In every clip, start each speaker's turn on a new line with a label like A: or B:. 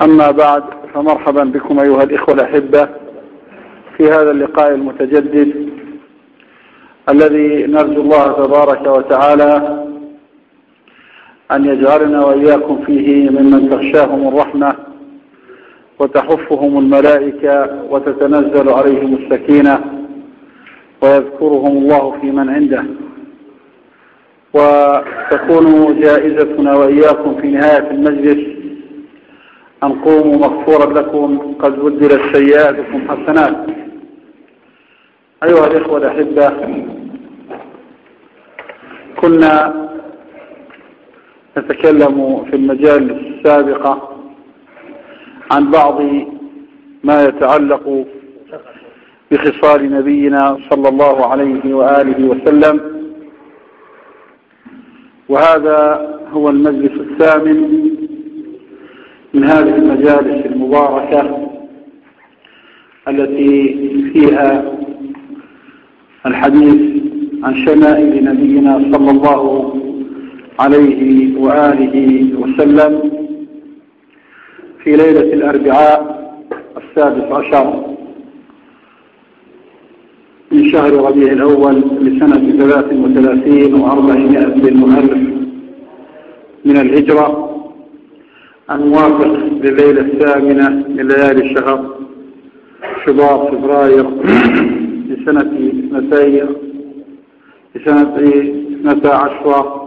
A: أما بعد فمرحبا بكم أيها الإخوة الأحبة في هذا اللقاء المتجدد الذي نرجو الله تبارك وتعالى أن يجعلنا وإياكم فيه ممن تغشاهم الرحمة وتحفهم الملائكة وتتنزل عليهم السكينة ويذكرهم الله في من عنده. وتكون جائزتنا وإياكم في نهاية المجلس أن قوموا مغفورا لكم قد بدلت سيئاتكم حسنات. أيها الإخوة الأحبة كنا نتكلم في المجال السابقة عن بعض ما يتعلق بخصال نبينا صلى الله عليه وآله وسلم. وهذا هو المجلس الثامن من هذه المجالس المباركة التي فيها الحديث عن شمائل نبينا صلى الله عليه وآله وسلم في ليلة الأربعاء السادس عشر من شهر ربيع الأول لسنة ثلاث وثلاثين وأربعمائة بالمؤلف من الهجرة الموافق لليلة الثامنة من ليالي الشهر شباط فبراير لسنة اثنتين لسنة اثنتا عشرة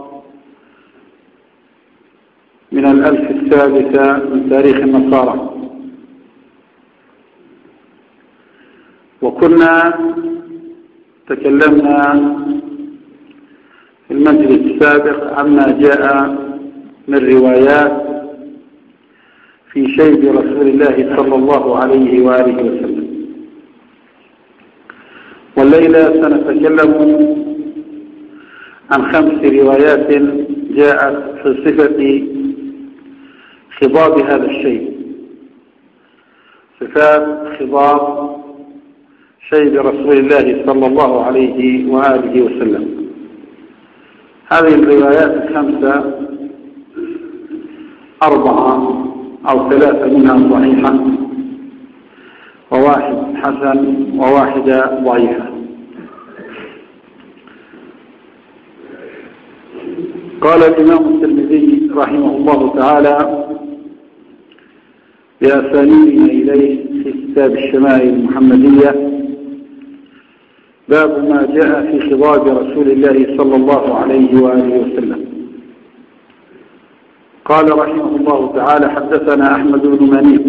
A: من الألف الثالثة من تاريخ النصارى. وكنا تكلمنا في المجلس السابق عما جاء من روايات في شيب رسول الله صلى الله عليه وآله وسلم. والليلة سنتكلم عن خمس روايات جاءت في صفة خضاب هذا الشيء. صفات خضاب شيب رسول الله صلى الله عليه وآله وسلم. هذه الروايات الخمسة أربعة. أو ثلاثة منها صحيحة. وواحد حسن وواحدة ضعيفة. قال الإمام الترمذي رحمه الله تعالى بأسانيدنا إليه في كتاب الشمائل المحمدية. باب ما جاء في خضاب رسول الله صلى الله عليه وآله وسلم. قال رحمه الله تعالى حدثنا أحمد بن منيع.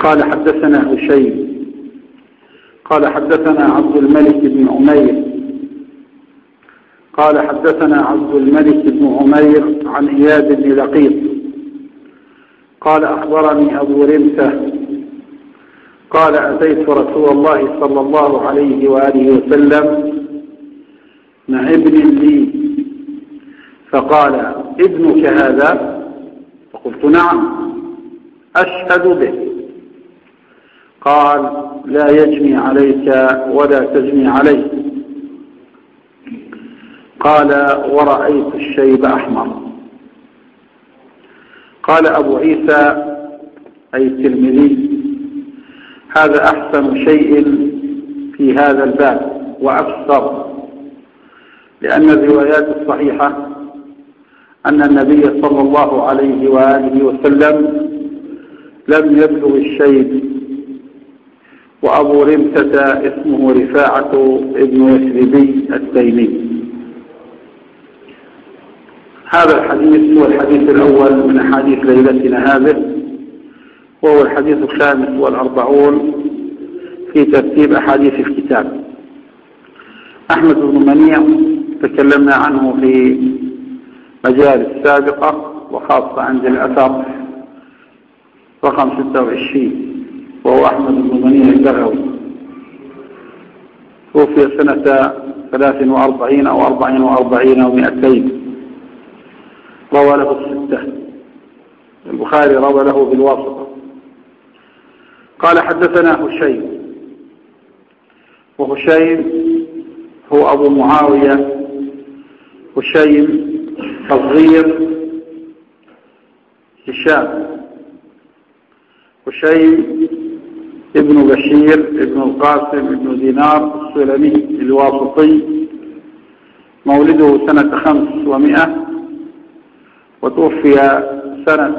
A: قال حدثنا هشيم قال حدثنا عبد الملك بن عمير. قال حدثنا عبد الملك بن عمير عن إياد بن لقيط. قال أخبرني أبو رمسة قال أتيت رسول الله صلى الله عليه وآله وسلم مع ابن لي. فقال ابنك هذا؟ فقلت نعم أشهد به. قال لا يجني عليك ولا تجني عليه. قال ورأيت الشيب أحمر. قال أبو عيسى أي الترمذي هذا أحسن شيء في هذا الباب وأكثر لأن الروايات الصحيحة أن النبي صلى الله عليه وآله وسلم لم يبلغ الشيب وأبو رمثة اسمه رفاعة ابن يثربي التيمي. هذا الحديث هو الحديث الأول من أحاديث ليلتنا هذه وهو الحديث الخامس والأربعون في ترتيب أحاديث الكتاب. أحمد بن منيع تكلمنا عنه في مجالس سابقة وخاصة عند الأثر رقم 26 وهو أحمد بن منيع البغوي. توفي سنة 43 أو 44 أو 200 روى له الستة. البخاري روى له بالواسطة. قال حدثنا هشيم. وهشيم هو أبو معاوية. هشيم تصغير هشام وشيء ابن بشير ابن القاسم ابن دينار السلمي الواسطي. مولده سنة خمس ومئة وتوفي سنة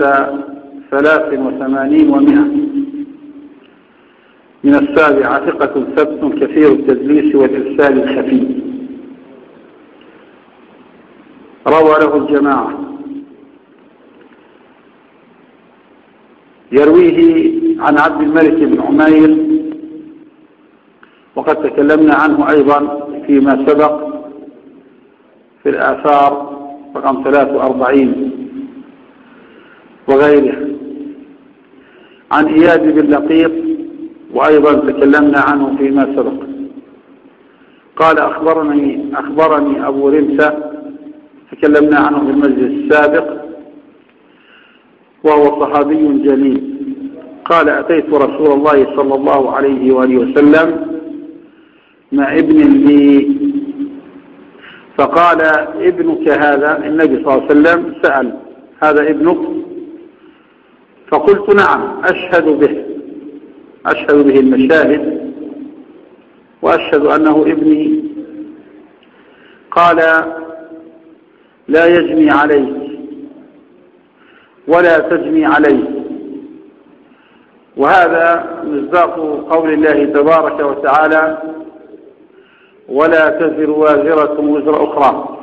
A: ثلاث وثمانين ومئة من السابعة ثقة ثبت كثير التدليس والإرسال الخفي. روى له الجماعة. يرويه عن عبد الملك بن عمير وقد تكلمنا عنه أيضا فيما سبق في الآثار رقم 43 وغيره. عن إياد بن لقيط وأيضا تكلمنا عنه فيما سبق. قال أخبرني, أخبرني أبو رمسة تكلمنا عنه في المجلس السابق وهو صحابي جليل قال أتيت رسول الله صلى الله عليه وآله وسلم مع ابن لي. فقال ابنك هذا؟ النبي صلى الله عليه وسلم سأل هذا ابنك؟ فقلت نعم أشهد به أشهد به المشاهد وأشهد أنه ابني. قال لا يجني عليك ولا تجني عليه وهذا مصداق قول الله تبارك وتعالى ولا تزر وازرة وزر أخرى.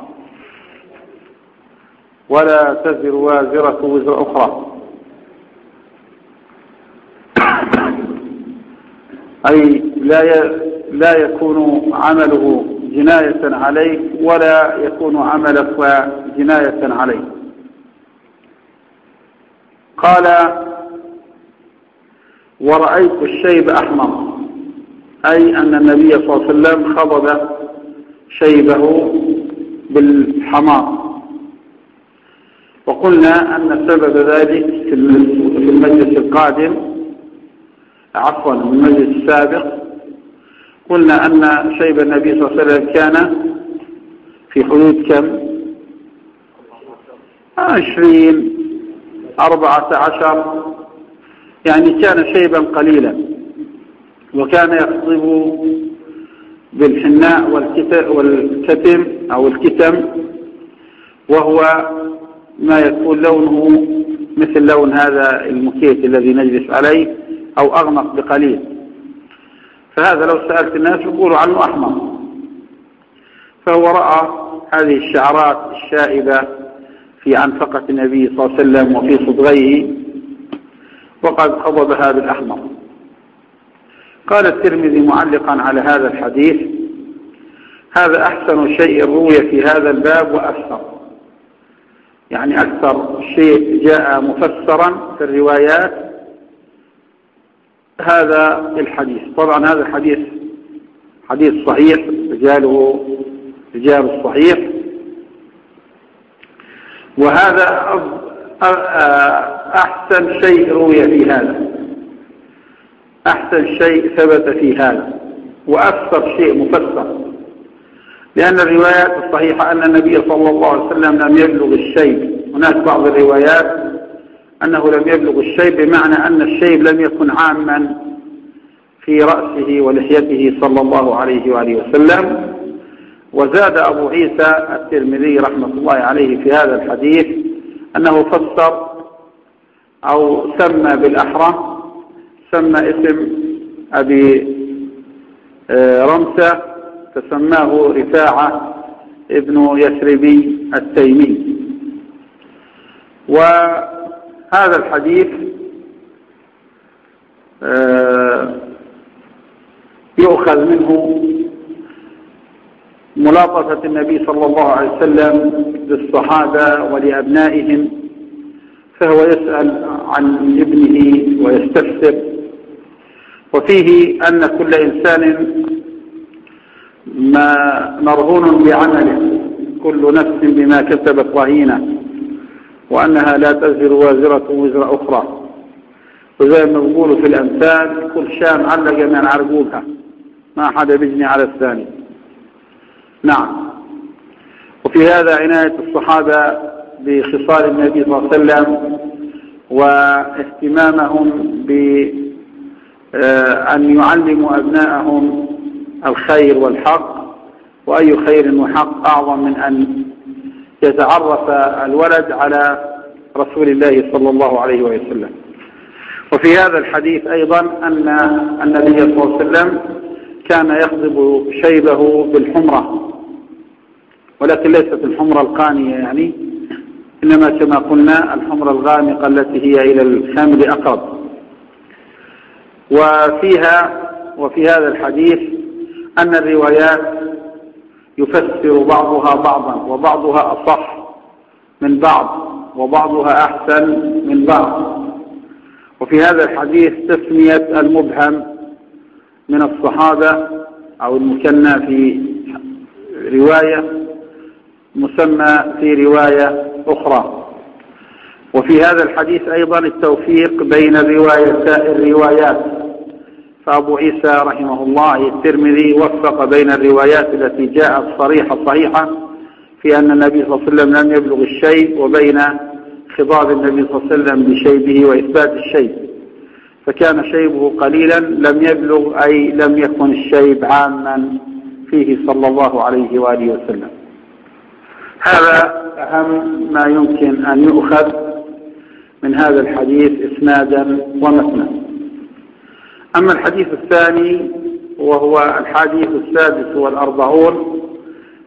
A: ولا تزر وازرة وزر أخرى. أي لا لا يكون عمله جناية عليك ولا يكون عملك جناية عليك. قال ورأيت الشيب أحمر. أي أن النبي صلى الله عليه وسلم خضب شيبه بالحمار. وقلنا أن سبب ذلك في المجلس القادم عفوا المجلس السابق قلنا أن شيب النبي صلى الله عليه وسلم كان في حدود كم؟ عشرين أربعة عشر. يعني كان شيبا قليلا. وكان يخضب بالحناء والكتم أو الكتم وهو ما يكون لونه مثل لون هذا المكيت الذي نجلس عليه أو أغمق بقليل. فهذا لو سألت الناس يقولوا عنه أحمر. فهو رأى هذه الشعرات الشائبة في عنفقة النبي صلى الله عليه وسلم وفي صدغيه وقد خضبها بالأحمر قال الترمذي معلقا على هذا الحديث هذا أحسن شيء روي في هذا الباب وأكثر. يعني أكثر شيء جاء مفسرا في الروايات هذا الحديث. طبعا هذا الحديث حديث صحيح رجاله رجال الصحيح. وهذا أحسن شيء روي في هذا. أحسن شيء ثبت في هذا. وأكثر شيء مفسر. لأن الروايات الصحيحة أن النبي صلى الله عليه وسلم لم يبلغ الشيب هناك بعض الروايات أنه لم يبلغ الشيب بمعنى أن الشيب لم يكن عاما في رأسه ولحيته صلى الله عليه وآله وسلم. وزاد أبو عيسى الترمذي رحمة الله عليه في هذا الحديث أنه فسر أو سمى بالأحرى سمى اسم أبي آه، رمسة فسماه رفاعة ابن يسربي التيمي. وهذا الحديث آه، يؤخذ منه ملاطفة النبي صلى الله عليه وسلم للصحابة ولأبنائهم فهو يسأل عن ابنه ويستفسر وفيه أن كل إنسان ما مرهون بعمله كل نفس بما كسبت رهينة. وأنها لا تزر وازرة وزر أخرى. وزي ما بيقولوا في الأمثال كل شام علق من عرقوبها ما حدا بيجني على الثاني. نعم. وفي هذا عناية الصحابة بخصال النبي صلى الله عليه وسلم واهتمامهم بأن يعلموا أبنائهم الخير والحق وأي خير وحق أعظم من أن يتعرف الولد على رسول الله صلى الله عليه وسلم. وفي هذا الحديث أيضا أن النبي صلى الله عليه وسلم كان يخضب شيبه بالحمرة. ولكن ليست الحمرة القانية يعني إنما كما قلنا الحمرة الغامقة التي هي إلى الخمر أقرب وفيها وفي هذا الحديث أن الروايات يفسر بعضها بعضا وبعضها أصح من بعض وبعضها أحسن من بعض. وفي هذا الحديث تسمية المبهم من الصحابة أو المكنى في رواية مسمى في رواية أخرى. وفي هذا الحديث أيضا التوفيق بين الروايات. فأبو عيسى رحمه الله الترمذي وفق بين الروايات التي جاءت صريحة صحيحة في أن النبي صلى الله عليه وسلم لم يبلغ الشيء وبين خضاب النبي صلى الله عليه وسلم بشيبه وإثبات الشيب فكان شيبه قليلا لم يبلغ أي لم يكن الشيب عاما فيه صلى الله عليه وآله وسلم. هذا أهم ما يمكن أن يؤخذ من هذا الحديث إسنادا ومثنى أما الحديث الثاني وهو الحديث السادس والأربعون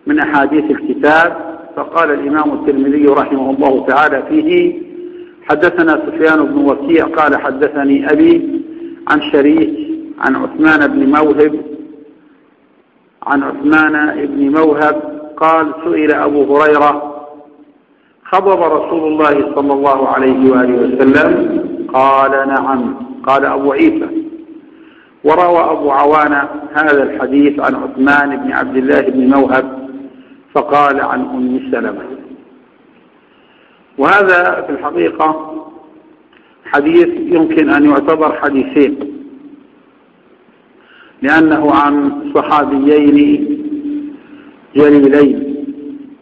A: من أحاديث الكتاب فقال الإمام الترمذي رحمه الله تعالى فيه حدثنا سفيان بن وكيع قال حدثني أبي عن شريك عن عثمان بن موهب عن عثمان بن موهب قال سئل أبو هريرة خضب رسول الله صلى الله عليه وآله وسلم قال نعم. قال أبو عيسى وروى أبو عوانة هذا الحديث عن عثمان بن عبد الله بن موهب فقال عن أم سلمة. وهذا في الحقيقة حديث يمكن أن يعتبر حديثين. لأنه عن صحابيين جليلين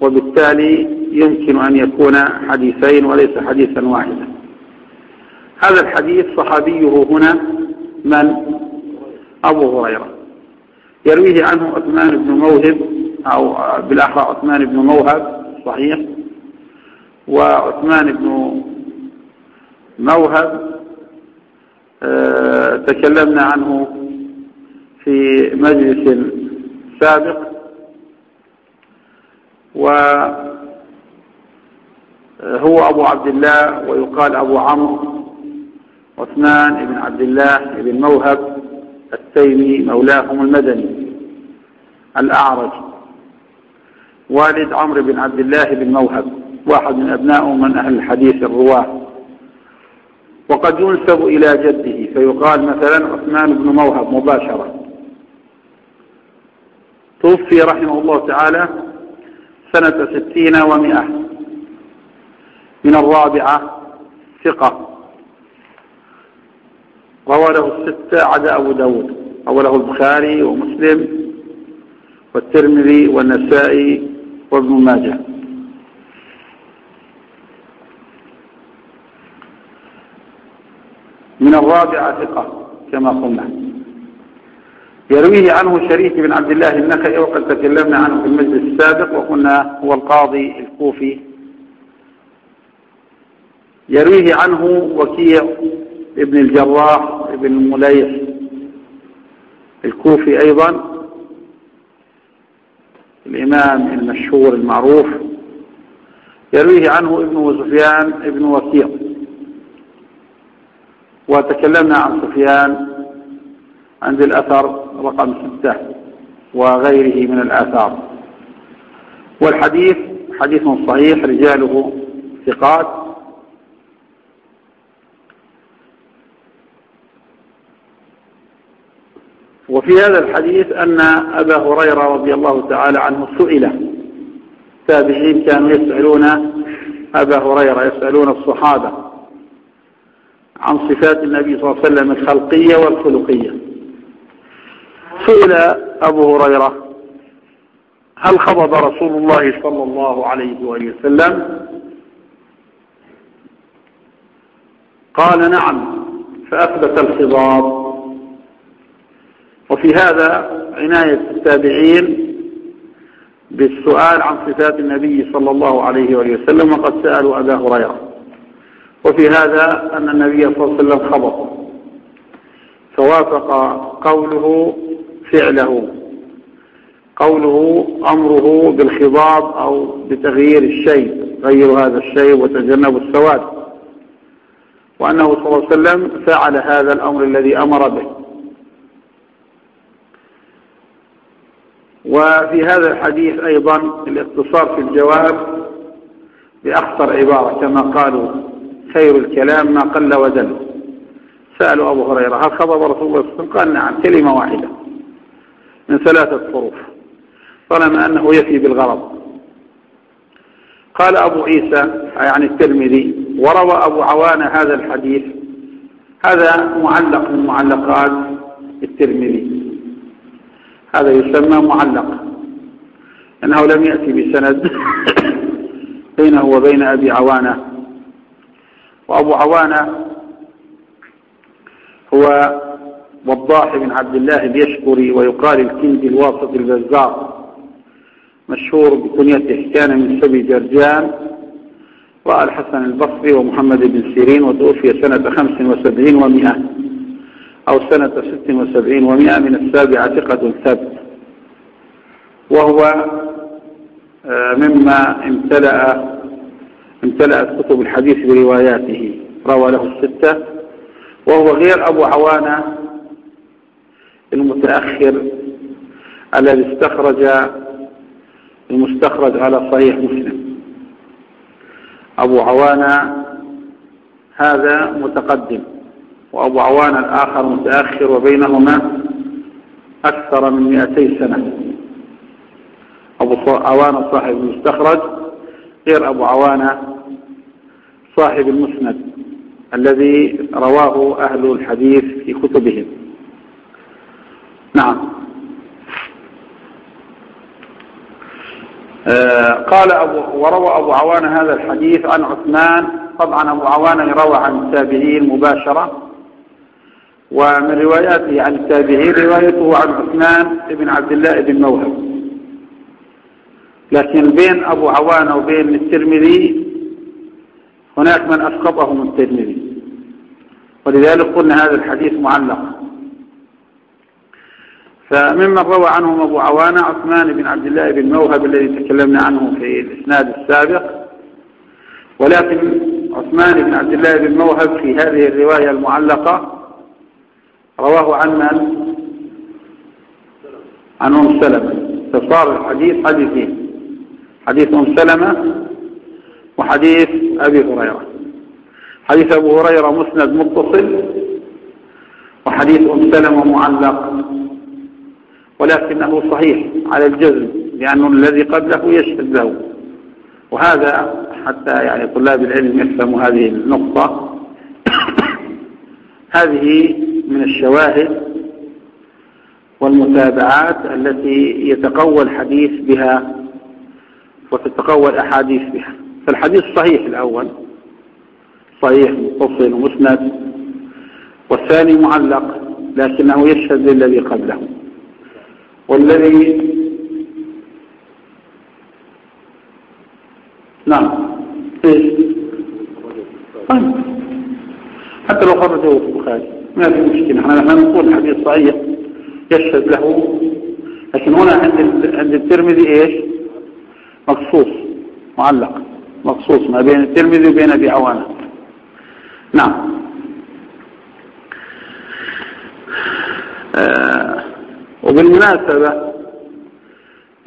A: وبالتالي يمكن أن يكون حديثين وليس حديثا واحدا. هذا الحديث صحابيه هنا من؟ أبو هريرة. يرويه عنه عثمان بن موهب أو بالأحرى عثمان بن موهب صحيح. وعثمان بن موهب آه، تكلمنا عنه في مجلس سابق. وهو أبو عبد الله ويقال أبو عمرو عثمان بن عبد الله بن موهب. التيمي مولاهم المدني الأعرج والد عمرو بن عبد الله بن موهب واحد من أبنائه من أهل الحديث الرواة. وقد ينسب إلى جده فيقال مثلا عثمان بن موهب مباشرة. توفي رحمه الله تعالى سنة ستين ومئة من الرابعة ثقة. له الستة عدا أبو داود. أوله البخاري ومسلم والترمذي والنسائي وابن ماجه. من الرابعة ثقة كما قلنا. يرويه عنه شريك بن عبد الله النخعي وقد تكلمنا عنه في المجلس السابق وقلنا هو القاضي الكوفي. يرويه عنه وكيع ابن الجراح ابن المليح الكوفي أيضا الإمام المشهور المعروف يرويه عنه ابن سفيان ابن وكيع. وتكلمنا عن سفيان عند الأثر رقم ستة وغيره من الآثار. والحديث حديث صحيح رجاله ثقات. وفي هذا الحديث أن أبا هريرة رضي الله تعالى عنه سئل. تابعين كانوا يسألون أبا هريرة يسألون الصحابة عن صفات النبي صلى الله عليه وسلم الخلقية والخلقية. سئل أبو هريرة هل خضب رسول الله صلى الله عليه وآله وسلم؟ قال نعم فأثبت الخضاب وفي هذا عناية التابعين بالسؤال عن صفات النبي صلى الله عليه وآله وسلم وقد سألوا أبا هريرة. وفي هذا أن النبي صلى الله عليه وسلم خبط فوافق قوله فعله. قوله أمره بالخضاب أو بتغيير الشيء غير هذا الشيء وتجنب السواد. وأنه صلى الله عليه وسلم فعل هذا الأمر الذي أمر به. وفي هذا الحديث أيضا الاقتصار في الجواب بأخطر عبارة كما قالوا خير الكلام ما قل ودل. سألوا أبو هريرة هل خضب رسول الله صلى الله عليه وسلم؟ قال نعم كلمة واحدة من ثلاثة حروف. طالما أنه يفي بالغرض. قال أبو عيسى يعني الترمذي وروى أبو عوان هذا الحديث. هذا معلق من معلقات الترمذي. هذا يسمى معلق. أنه لم يأتي بسند بينه وبين أبي عوانة. وأبو عوانة هو وضاح بن عبد الله اليشكري ويقال الكندي الواسط البزار مشهور بكنيته كان من سبي جرجان رأى الحسن البصري ومحمد بن سيرين وتوفي سنة خمس وسبعين ومئة أو سنة ست وسبعين ومئة من السابعة ثقة ثبت. وهو آه، مما امتلأ امتلأت كتب الحديث برواياته. روى له الستة. وهو غير أبو عوانة المتأخر الذي استخرج المستخرج على صحيح مسلم. أبو عوانة هذا متقدم. وأبو عوانة الآخر متأخر وبينهما أكثر من 200 سنة. أبو عوانة صاحب المستخرج غير أبو عوانة صاحب المسند الذي رواه أهل الحديث في كتبهم. نعم. آه، قال أبو وروى أبو عوان هذا الحديث عن عثمان. طبعا أبو عوان يروى عن التابعين مباشرة. ومن رواياته عن التابعين روايته عن عثمان بن عبد الله بن موهب. لكن بين أبو عوان وبين الترمذي هناك من أسقطه من الترمذي. ولذلك قلنا هذا الحديث معلق. فممن روى عنهم أبو عوانة عثمان بن عبد الله بن موهب الذي تكلمنا عنه في الإسناد السابق. ولكن عثمان بن عبد الله بن موهب في هذه الرواية المعلقة رواه عن من؟ عن أم سلمة. فصار الحديث حديثين حديث أم سلمة وحديث أبي هريرة. حديث أبو هريرة مسند متصل وحديث أم سلمة معلق ولكنه صحيح على الجزم لأنه الذي قبله يشهد له. وهذا حتى يعني طلاب العلم يفهموا هذه النقطة. هذه الشواهد والمتابعات التي يتقوى الحديث بها وتتقوى الأحاديث بها. فالحديث صحيح الأول صحيح متصل ومسند والثاني معلق لكنه يشهد للذي قبله. والذي نعم إيش طيب. حتى لو خرجه في البخاري. ما في مشكلة. إحنا نقول الحديث صحيح يشهد له. لكن هنا عند عند الترمذي إيش؟ مخصوص معلق مخصوص ما بين الترمذي وبين أبي عوانة. نعم. آه وبالمناسبة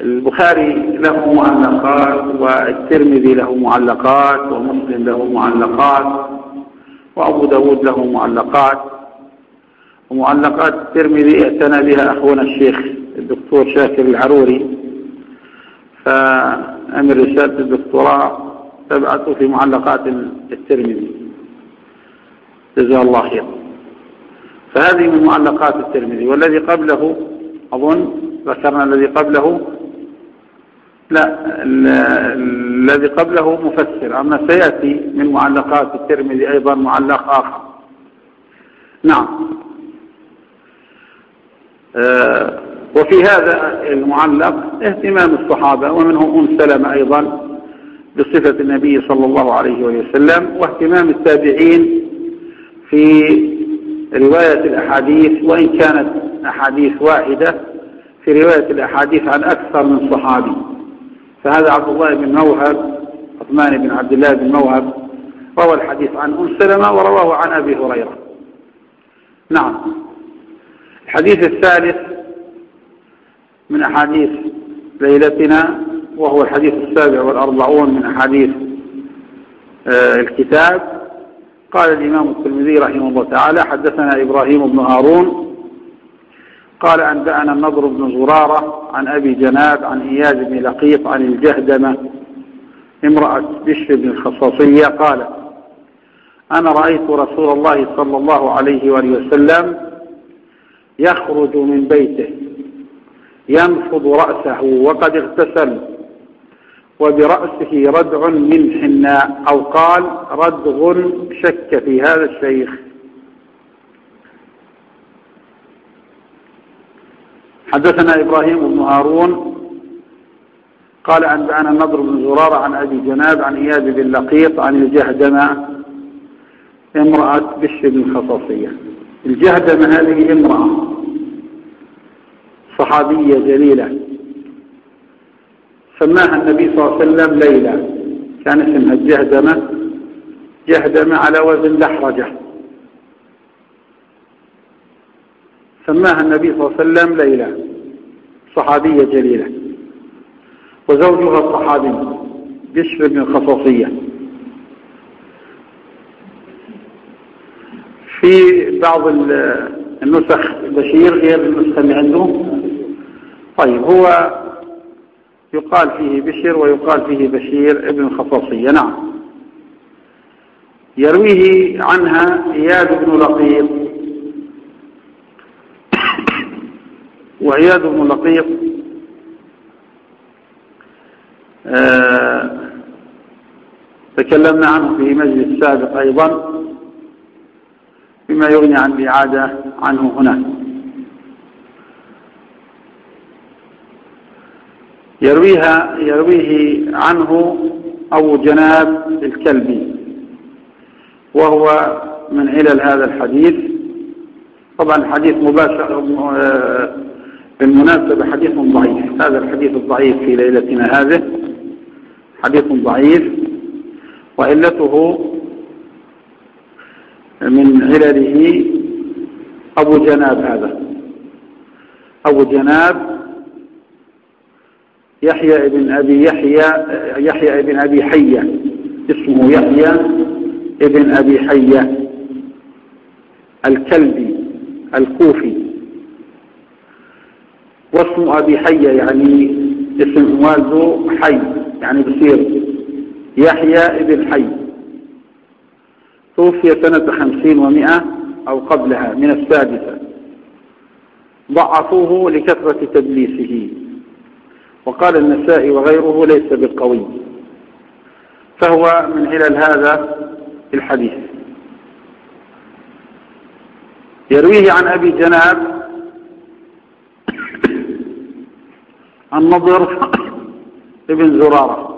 A: البخاري له معلقات والترمذي له معلقات ومسلم له معلقات وأبو داود له معلقات. ومعلقات الترمذي اعتنى بها أخونا الشيخ الدكتور شاكر العروري. فأمر رسالة الدكتوراه تبعته في معلقات الترمذي. جزاه الله خير فهذه من معلقات الترمذي. والذي قبله أظن ذكرنا الذي قبله. لا الذي قبله مفسر. أما سيأتي من معلقات الترمذي أيضا معلق آخر. نعم. وفي هذا المعلق اهتمام الصحابة ومنهم أم سلمة أيضا بصفة النبي صلى الله عليه وسلم واهتمام التابعين في رواية الأحاديث وإن كانت أحاديث واحدة في رواية الأحاديث عن أكثر من صحابي. فهذا عبد الله بن موهب عثمان بن عبد الله بن موهب روى الحديث عن أم سلمة ورواه عن أبي هريرة. نعم. الحديث الثالث من أحاديث ليلتنا وهو الحديث السابع والأربعون من أحاديث آه، الكتاب. قال الإمام الترمذي رحمه الله تعالى حدثنا إبراهيم بن هارون قال أنبأنا النضر بن زرارة عن أبي جناب عن إياد بن لقيط عن الجهدمة امرأة بشر بن الخصاصية قال أنا رأيت رسول الله صلى الله عليه وآله وسلم يخرج من بيته ينفض رأسه وقد اغتسل وبرأسه ردع من حناء أو قال ردغ شك في هذا الشيخ. حدثنا إبراهيم بن هارون قال أنبأنا النضر بن زرارة عن أبي جناب عن إياد بن لقيط عن الجهدمة امرأة بشر بن خصاصية الجهدمة هذه امرأة. صحابية جليلة. سماها النبي صلى الله عليه وسلم ليلى. كان اسمها الجهدمة جهدمة على وزن لحرجة سماها النبي صلى الله عليه وسلم ليلى. صحابية جليلة. وزوجها الصحابي بشر بن الخصاصية في بعض النسخ بشير غير النسخة اللي عنده. طيب هو يقال فيه بشر ويقال فيه بشير ابن الخصاصية نعم. يرويه عنها إياد بن لقيط. وعياد بن لقيط آه تكلمنا عنه في مجلس سابق أيضا. بما يغني عن الإعادة عنه هنا. يرويها يرويه عنه أبو جناب الكلبي وهو من علل هذا الحديث. طبعا الحديث مباشر بالمناسبة حديث ضعيف. هذا الحديث الضعيف في ليلتنا هذه. حديث ضعيف وعلته من علله أبو جناب هذا. أبو جناب يحيى ابن أبي يحيى يحيى ابن أبي حية. اسمه يحيى ابن أبي حية. الكلبي الكوفي. واسم أبي حية يعني اسم والده حي يعني بصير. يحيى ابن حي. توفي سنة خمسين ومئة أو قبلها من السادسة. ضعفوه لكثرة تدليسه. وقال النسائي وغيره ليس بالقوي. فهو من علل هذا الحديث. يرويه عن أبي جناب النضر ابن زرارة.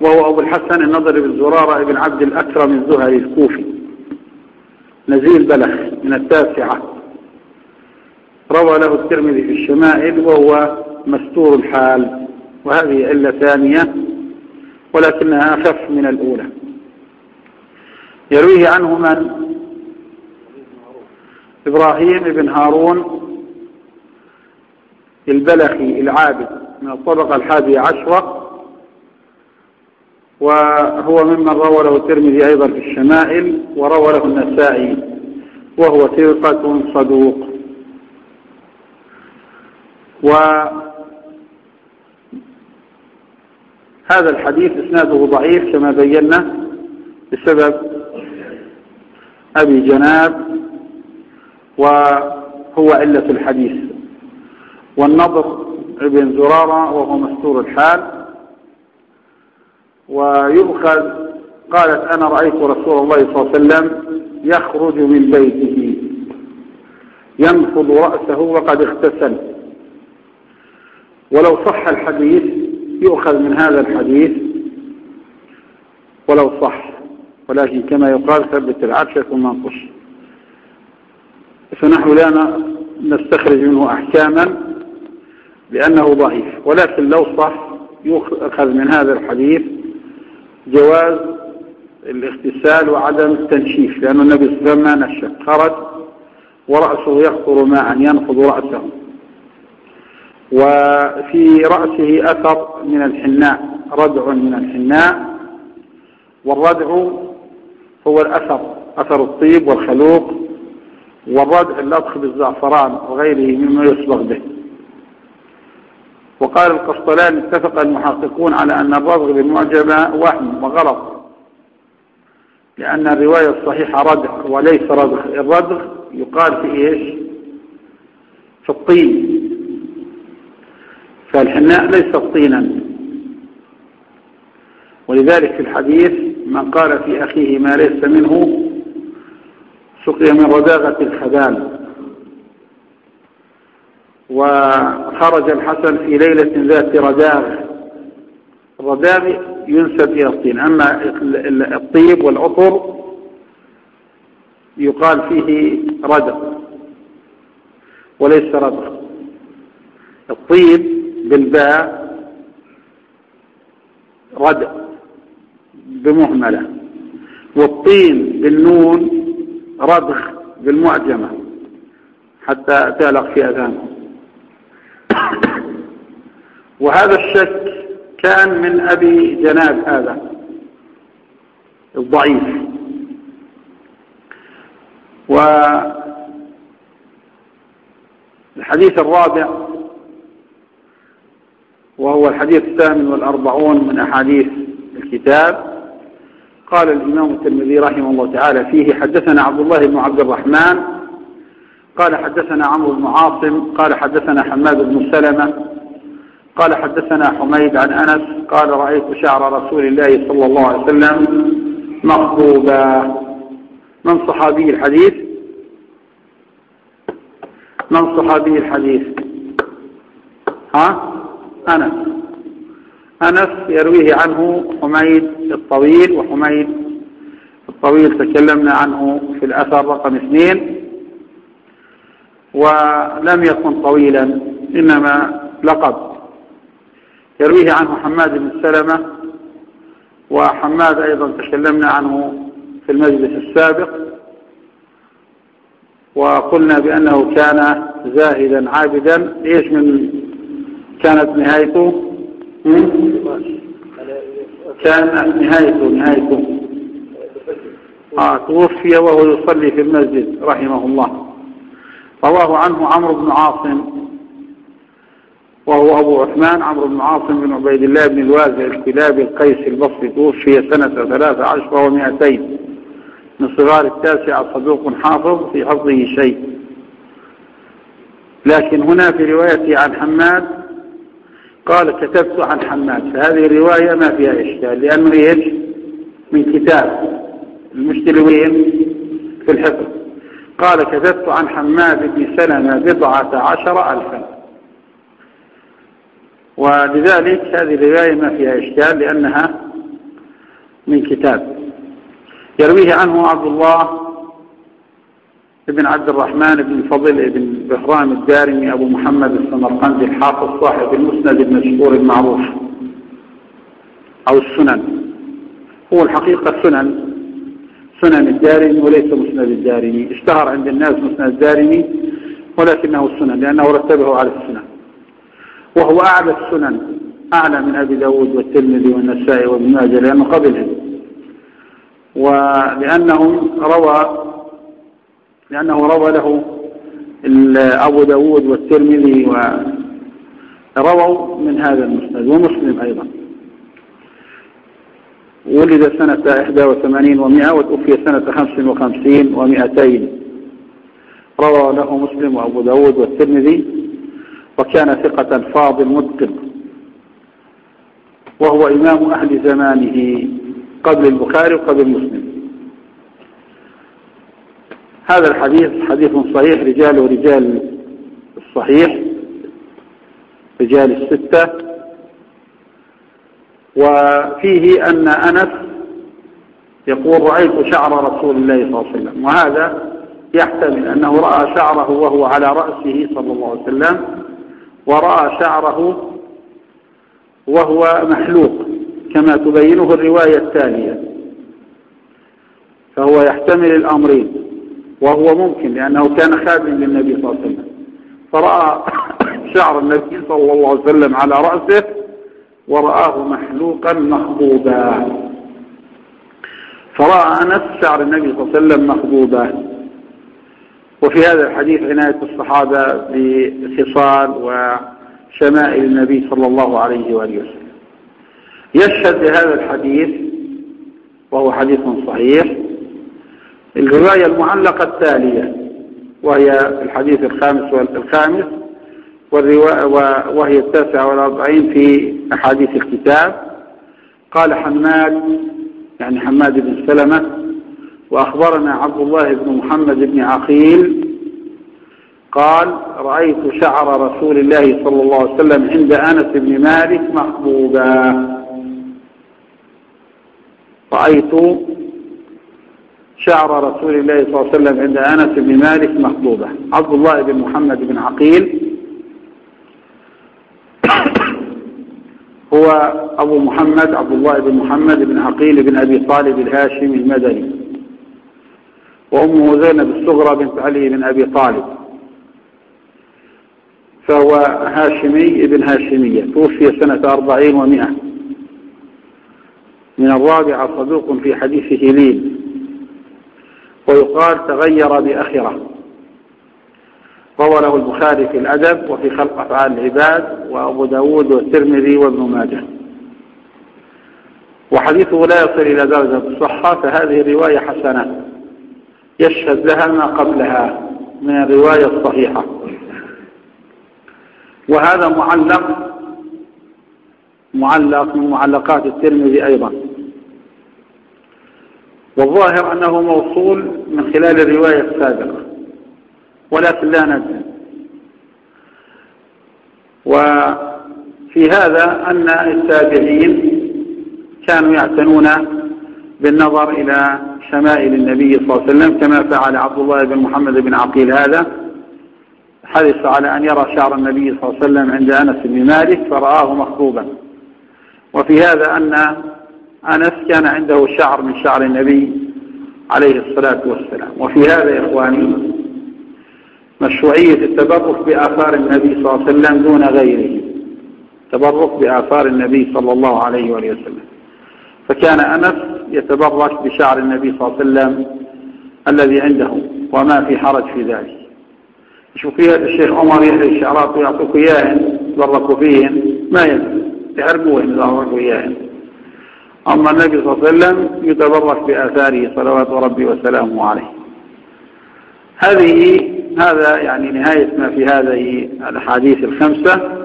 A: وهو أبو الحسن النضر بن زرارة ابن عبد الأكرم الزهري الكوفي. نزيل بلخ من التاسعة. روى له الترمذي في الشمائل وهو مستور الحال وهذه علة ثانية ولكنها أخف من الأولى. يرويه عنه من؟ إبراهيم بن هارون البلخي العابد من الطبقة الحادية عشرة وهو ممن روى له الترمذي أيضا في الشمائل وروى له النسائي وهو ثقة صدوق. وهذا الحديث إسناده ضعيف كما بينا بسبب أبي جناب وهو علة الحديث. والنظر ابن زرارة وهو مستور الحال. ويؤخذ قالت أنا رأيت رسول الله صلى الله عليه وسلم يخرج من بيته ينفض رأسه وقد اغتسل. ولو صح الحديث يؤخذ من هذا الحديث. ولو صح ولكن كما يقال ثبت العرش ثم انقش. فنحن لا نستخرج منه أحكاما لأنه ضعيف. ولكن لو صح يؤخذ من هذا الحديث. جواز الاغتسال وعدم التنشيف لأن النبي صلى الله عليه وسلم نشف خرج ورأسه يخطر ماء ينفض رأسه. وفي رأسه أثر من الحناء ردع من الحناء والردع هو الأثر أثر الطيب والخلوق والردع اللطخ بالزعفران وغيره مما يصبغ به. وقال القسطلان اتفق المحققون على أن الرضغ بالمعجمة وهم وغلط. لأن الرواية الصحيحة ردغ وليس رضغ الردغ يقال في إيش؟ في الطين. فالحناء ليس طينا. ولذلك في الحديث من قال في أخيه ما ليس منه سقي من رداغة الخبال وخرج الحسن في ليلة ذات رداغ الرداغ ينسب إلى الطين. أما الطيب والعطر يقال فيه ردغ وليس ردغ الطيب بالباء ردغ بمهملة. والطين بالنون ردغ بالمعجمة. حتى تعلق في أذانه وهذا الشك كان من أبي جناب هذا الضعيف. والحديث الرابع وهو الحديث الثامن والأربعون من أحاديث الكتاب. قال الإمام الترمذي رحمه الله تعالى فيه حدثنا عبد الله بن عبد الرحمن قال حدثنا عمرو بن عاصم قال حدثنا حماد بن سلمة قال حدثنا حميد عن أنس قال رأيت شعر رسول الله صلى الله عليه وسلم مخبوبا من صحابي الحديث؟ من صحابي الحديث؟ ها؟ أنس. أنس يرويه عنه حميد الطويل وحميد الطويل تكلمنا عنه في الأثر رقم اثنين. ولم يكن طويلا إنما لقب. يرويه عنه حماد بن سلمة وحماد أيضا تكلمنا عنه في المجلس السابق وقلنا بأنه كان زاهدا عابدا. إيش من كانت نهايته؟ كانت نهايته نهايته. آه توفي وهو يصلي في المسجد رحمه الله. رواه عنه عمرو بن عاصم. وهو أبو عثمان عمرو بن عاصم بن عبيد الله بن الوازع الكلابي القيسي البصري توفي سنة ثلاثة عشر ومائتين من صغار التاسعة صدوق حافظ في حفظه شيء. لكن هنا في روايته عن حماد قال كتبت عن حماد. فهذه الرواية ما فيها إشكال لأنه إيش؟ من كتاب. المشتلوين في الحفظ. قال كتبت عن حماد بن سلمة بضعة عشر ألفا. ولذلك هذه الرواية ما فيها إشكال لأنها من كتاب. يرويه عنه عبد الله بن عبد الرحمن بن فضل بن بهرام الدارمي أبو محمد السمرقندي الحافظ صاحب المسند المشهور المعروف أو السنن. هو الحقيقة سنن سنن الدارمي وليس مسند الدارمي. اشتهر عند الناس مسند الدارمي ولكنه السنن لأنه رتبه على السنن. وهو أعلى السنن أعلى من أبي داود والترمذي والنسائي وابن ماجه لأنه قبلهم. ولأنهم روى لأنه روى له أبو داود والترمذي ورووا من هذا المسند ومسلم أيضا. ولد سنة 81 و100 وتوفي سنة 55 و200 روى له مسلم وأبو داود والترمذي وكان ثقة فاضل متقن. وهو إمام أهل زمانه قبل البخاري وقبل مسلم. هذا الحديث حديث صحيح رجاله رجال الصحيح رجال الستة. وفيه أن أنس يقول رأيت شعر رسول الله صلى الله عليه وسلم. وهذا يحتمل أنه رأى شعره وهو على رأسه صلى الله عليه وسلم. ورأى شعره وهو محلوق كما تبينه الرواية التالية. فهو يحتمل الأمرين وهو ممكن لأنه كان خادم للنبي صلى الله عليه وسلم. فرأى شعر النبي صلى الله عليه وسلم على رأسه ورآه محلوقا مخضوبا. فرأى أنس شعر النبي صلى الله عليه وسلم مخضوبا. وفي هذا الحديث عناية الصحابة بخصال وشمائل النبي صلى الله عليه وآله وسلم. يشهد لهذا الحديث وهو حديث صحيح الرواية المعلقة التالية وهي الحديث الخامس والخامس وهي التاسعة والأربعين في أحاديث الكتاب. قال حماد يعني حماد بن سلمة وأخبرنا عبد الله بن محمد بن عقيل قال رأيت شعر رسول الله صلى الله عليه وسلم عند أنس بن مالك محبوبا. رأيت شعر رسول الله صلى الله عليه وسلم عند أنس بن مالك محبوبا. عبد الله بن محمد بن عقيل هو أبو محمد عبد الله بن محمد بن عقيل بن أبي طالب الهاشمي المدني. وأمه زينب الصغرى بنت علي بن أبي طالب فهو هاشمي ابن هاشمية توفي سنة أربعين ومئة من الرابعة صدوق في حديثه لين ويقال تغير بأخرة. روى البخاري في الأدب وفي خلق أفعال العباد وأبو داود والترمذي وابن ماجه. وحديثه لا يصل إلى درجة الصحة فهذه الرواية حسنة. يشهد لها ما قبلها من الرواية الصحيحة. وهذا معلق معلق من معلقات الترمذي أيضا. والظاهر أنه موصول من خلال الرواية السابقة ولكن لا نجزم وفي هذا أن التابعين كانوا يعتنون بالنظر إلى شمائل النبي صلى الله عليه وسلم كما فعل عبد الله بن محمد بن عقيل هذا. حرص على أن يرى شعر النبي صلى الله عليه وسلم عند أنس بن مالك فرآه مخطوبا. وفي هذا أن أنس كان عنده شعر من شعر النبي عليه الصلاة والسلام. وفي هذا يا إخواني مشروعية التبرك بآثار النبي صلى الله عليه وسلم دون غيره. تبرك بآثار النبي صلى الله عليه وسلم. فكان أنس يتبرك بشعر النبي صلى الله عليه وسلم الذي عنده وما في حرج في ذلك. شوف الشيخ عمر يحيي الشعرات ويعطوك إياهن تبركوا فيهن ما يلزم تعرفوهن تبركوا إياهن. أما النبي صلى الله عليه وسلم يتبرك بآثاره صلوات ربي وسلامه عليه. هذه هذا يعني نهاية ما في هذه الأحاديث الخمسة.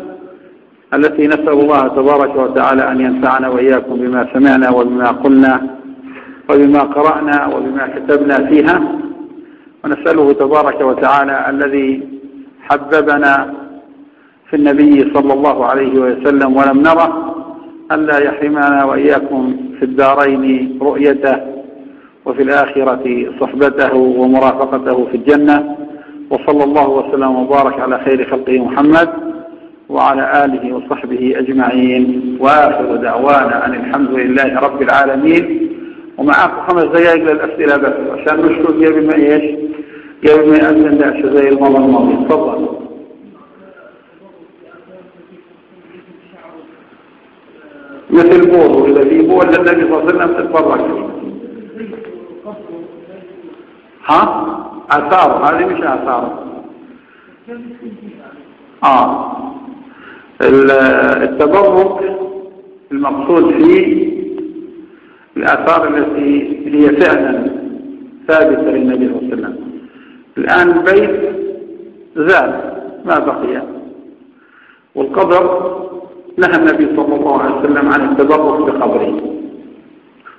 A: التي نسأل الله تبارك وتعالى أن ينفعنا وإياكم بما سمعنا وبما قلنا وبما قرأنا وبما كتبنا فيها. ونسأله تبارك وتعالى الذي حببنا في النبي صلى الله عليه وسلم ولم نره ألا يحرمنا وإياكم في الدارين رؤيته وفي الآخرة صحبته ومرافقته في الجنة. وصلى الله وسلم وبارك على خير خلقه محمد. وعلى آله وصحبه أجمعين. وآخر دعوانا أن الحمد لله رب العالمين. ومعاكم خمس دقائق للأسئلة بس عشان نشكر قبل ما إيش؟ قبل ما يأذن دعش زي المرة الماضية تفضل. مثل بوضو إذا في بول النبي صلى الله عليه وسلم ها؟ آثار هذه مش آثار آه. التبرك المقصود فيه الآثار التي هي فعلا ثابتة للنبي صلى الله عليه وسلم. الآن البيت زاد ما بقي؟ والقبر نهى النبي صلى الله عليه وسلم عن التبرك بقبره.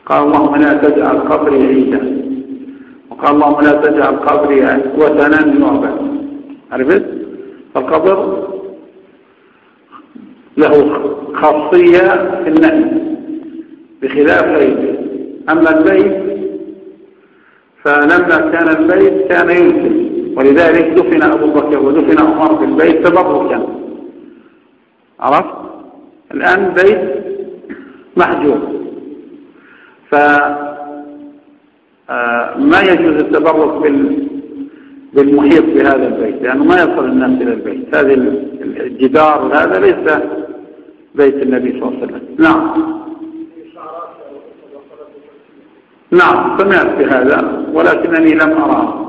A: قال اللهم لا تجعل قبري عيدا. وقال اللهم لا تجعل قبري وثنا يعبد عرفت؟ فالقبر له خاصية في النهي بخلاف غيره. أما البيت فلما كان البيت كان يمكن ولذلك دفن أبو بكر ودفن عمر في البيت تبركا. عرفت؟ الآن بيت محجور فما آه، يجوز التبرك بالمحيط بهذا البيت لأنه ما يصل الناس إلى البيت. هذه الجدار هذا ليس بيت النبي صلى الله عليه وسلم. نعم. نعم سمعت بهذا ولكنني لم أراه.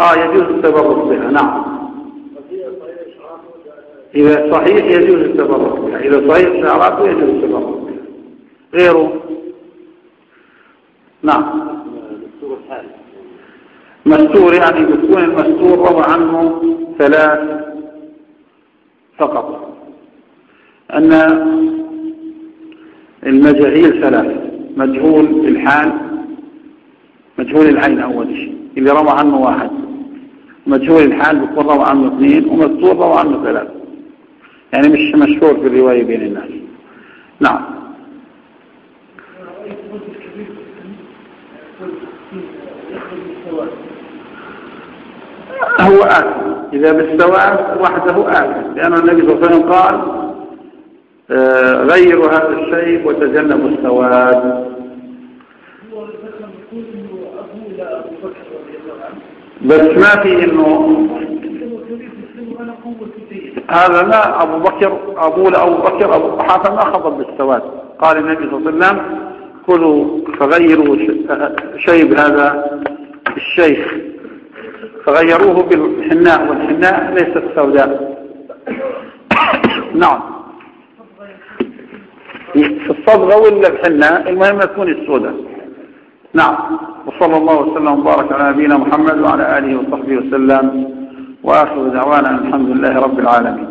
A: آه يجوز التبرك بها نعم. إذا صحيح يجوز التبرك بها إذا صحيح شعراته يجوز التبرك بها. غيره؟ نعم. مستور يعني بتكون المستور روى عنه ثلاث فقط. أن المجاهيل ثلاث مجهول الحال مجهول العين أول شيء اللي روى عنه واحد. مجهول الحال بيكون روى عنه اثنين ومستور روى عنه ثلاث. يعني مش مشهور في الرواية بين الناس. نعم. هو آثم إذا بالسواد وحده آثم لأن النبي صلى الله عليه وسلم قال آه، غيروا هذا الشيء وتجنبوا السواد. بس ما في إنه هذا لا أبو بكر أبو لابو بكر أبو قحافه ما خضب بالسواد. قال النبي صلى الله عليه وسلم كلوا فغيروا شيب هذا الشيخ. فغيروه بالحناء والحناء ليست سوداء. نعم. في الصبغة ولا الحناء؟ المهم تكون السوداء. نعم. وصلى الله وسلم وبارك على نبينا محمد وعلى آله وصحبه وسلم. وآخر دعوانا الحمد لله رب العالمين.